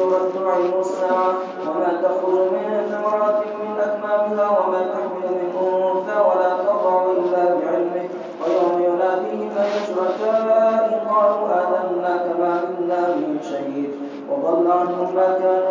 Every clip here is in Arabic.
علم الساعة وما تخرج من ثمرات من أكمامها وما تحمل من أنثى ولا تضع إلا بعلمه. ويوم يناديهم شركائي قالوا آذناك ما منا من شهيد. وضل عنهم ما كانوا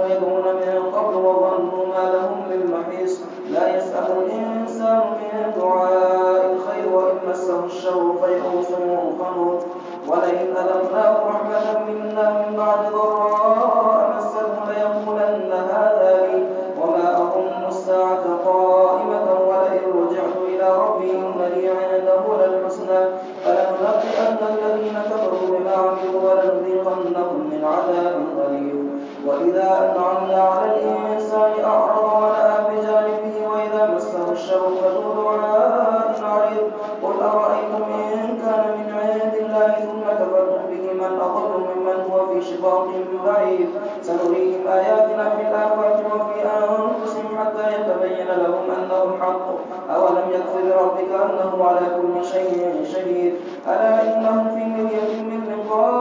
وإذا أنعمنا على الإنسان أعرض ونأى بجانبه وإذا مسه الشر فذو دعاء عريض. قل أرأيتم إن كان من عند الله ثم كفرتم به من أضل ممن هو في شقاق بعيد. سنريهم آياتنا في الآفاق وفي أنفسهم حتى يتبين لهم أنه الحق. أولم يكف بربك أنه على كل شيء شهيد. ألا إنهم في مرية من لقاء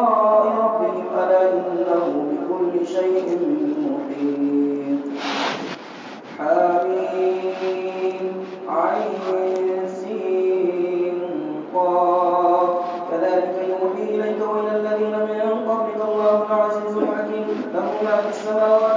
شيء محيط حميم عين سين كذلك يوحي إليك وإلى الذين من قبلك. الله العزيز الحكيم. له ما في السماوات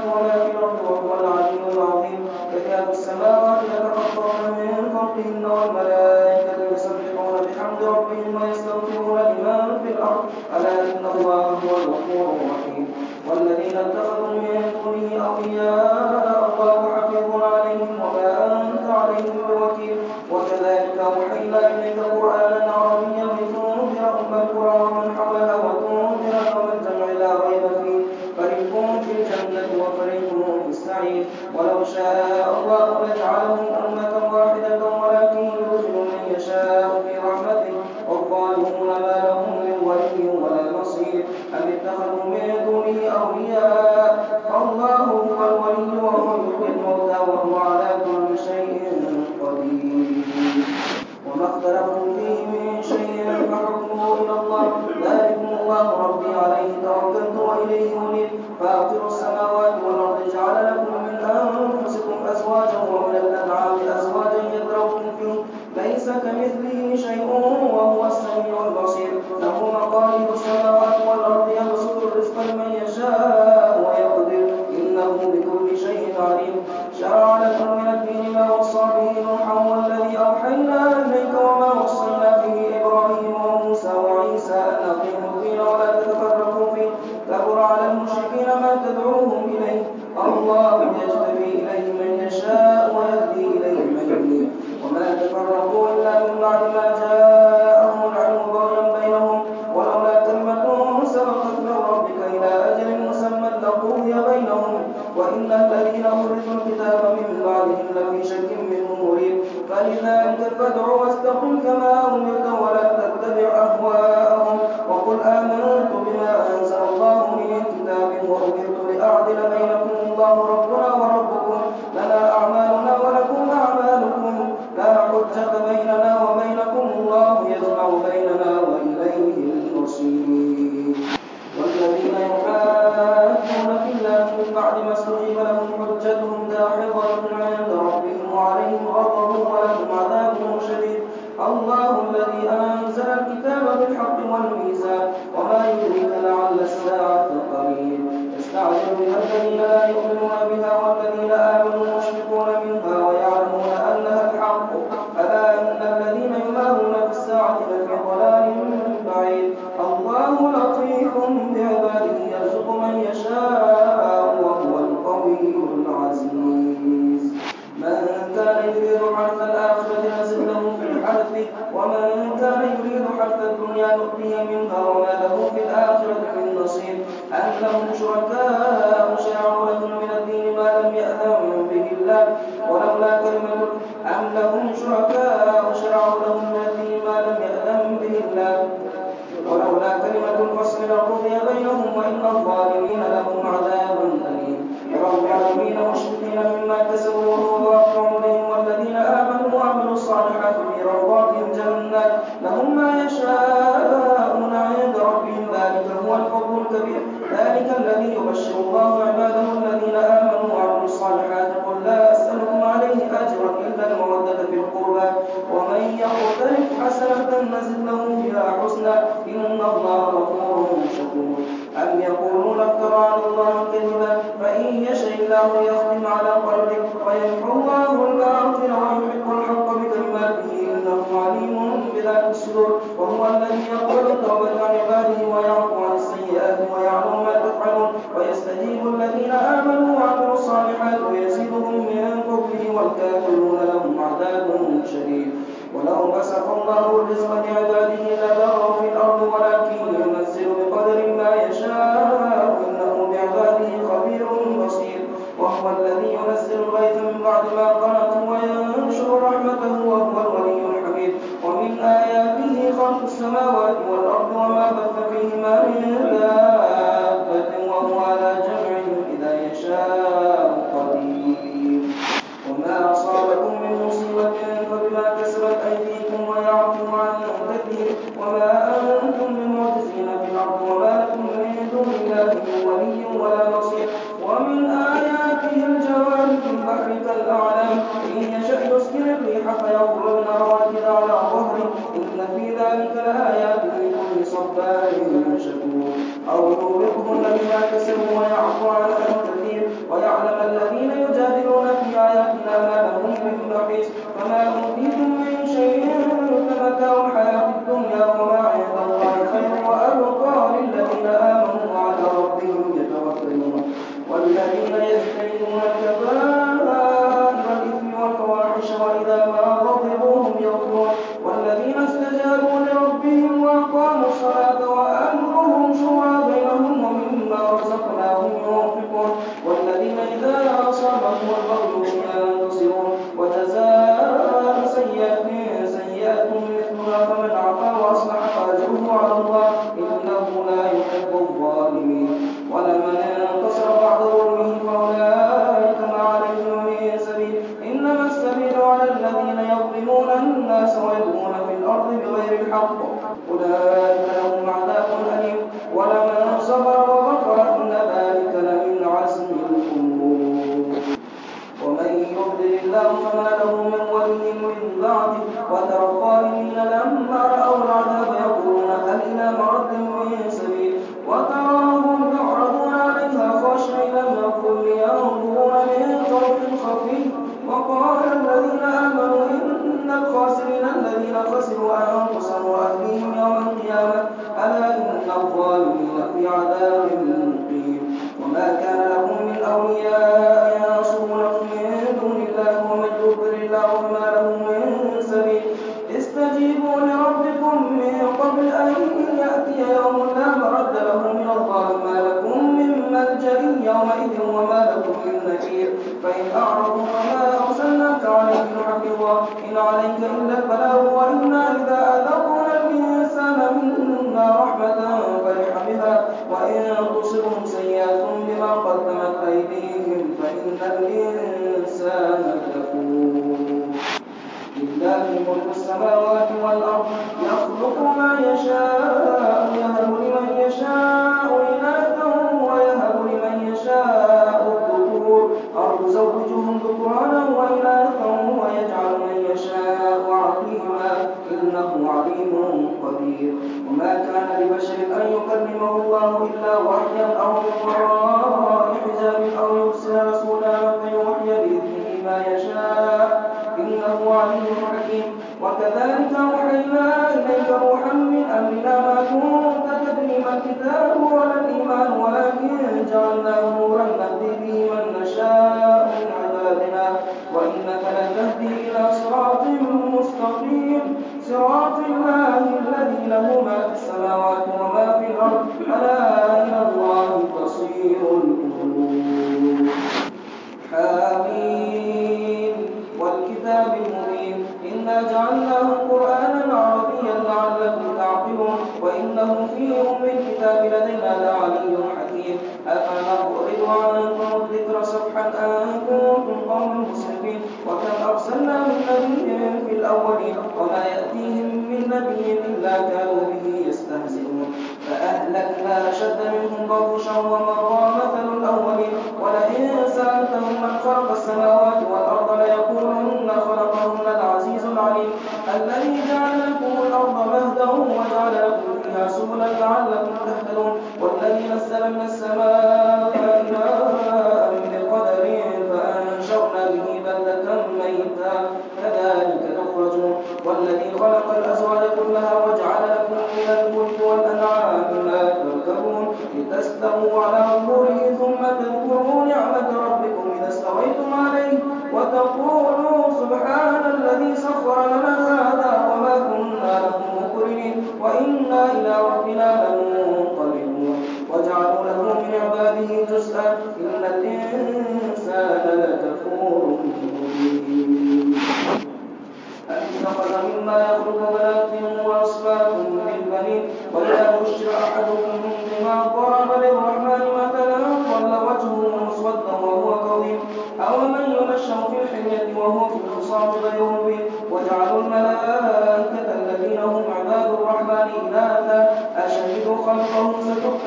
إليك قرآنا وهو السميع البصير. له مقاليد السماوات والأرض يبسط الرزق لمن يشاء ويقدر. إنه بكل شيء عليم. شرع لكم من الدين ما وصى به نوحا والذي أوحينا إليك وما وصينا به إبراهيم وموسى وعيسى أن أقيموا الدين ولا تتفرقوا فيه. كبر على المشركين ما تدعوهم إليه. الله يجتبي فلذلك فادع واستقم كما أمرت ولا تتبع أهواءهم. وقل آمنت بما أنزل الله من كتاب وأمرت لأعدل بينكم الله ربنا وربكم لهم شركاء شرعوا لهم من الدين ما لم يأذن به الله. ولولا كلمة أم لهم شركاء شرعوا لهم من الدين ما لم يأذن به الله. ولولا كلمة الفصل لقضي بينهم وإن الظالمين يقولون افترى على الله كذبا فإن يشاء الله يختم على قلبك ويمحو الله الباطل ويحق الحق بكلماته إنه عليم بذات الصدور وهو الذي يقول توبة عباده ويعفو عن السيئات ويعلم ما تفعلون ويستجيب الذين آمنوا وعملوا الصالحات ويزيدهم من فضله والكافرون لهم عذاب الذين يستكبرون يومئذ وما لكم من نجير فإن أعرضوا فما أرسلناك عليهم حفظا إن عليك إلا البلاغ وإنا إذا أذقنا الإنسان منا رحمة فرح بها وإن تصبهم سيئات بما قدمت أيديهم فإن الإنسان كفور لله ملك السماوات والأرض يخلق ما يشاء. الله إلا وحيا أو قرآن بنا علي حكيم. أفنضرب عنكم الذكر صفحا أن كنتم قوم مسلمين؟ وكم أرسلنا من نبي في الأولين وما يأتيهم من نبي إلا كانوا به يستهزئون. فأهلكنا أشد منهم بطشا ومضى مثل الأولين. ولئن سألتهم من خلق السماوات على الله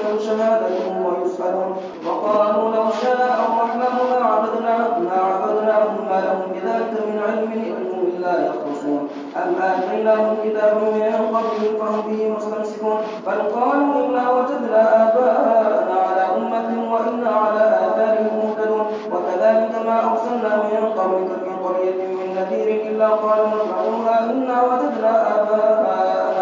له شهادتهم ويسألون. وقالوا لو شاء الرحمن ما عبدناهم ما عبدناهم ما لهم بذلك من علم إنهم إلا يخرصون أم آتيناهم كتاب من قبل فهم به مستمسكون. بل قالوا إنا وجدنا آباءنا على أمة وإنا على آثارهم مهتدون. وكذلك ما أرسلنا من قبلك في قرية من نذير إلا قالوا ادعوها إنا وجدنا آباءنا.